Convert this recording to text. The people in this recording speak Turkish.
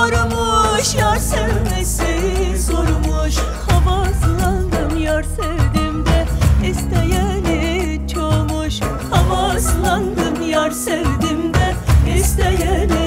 varmış yar sevmesi zormuş. Havaslandım yar sevdim de isteyeni çoğmuş. Havaslandım yar sevdim de isteyeni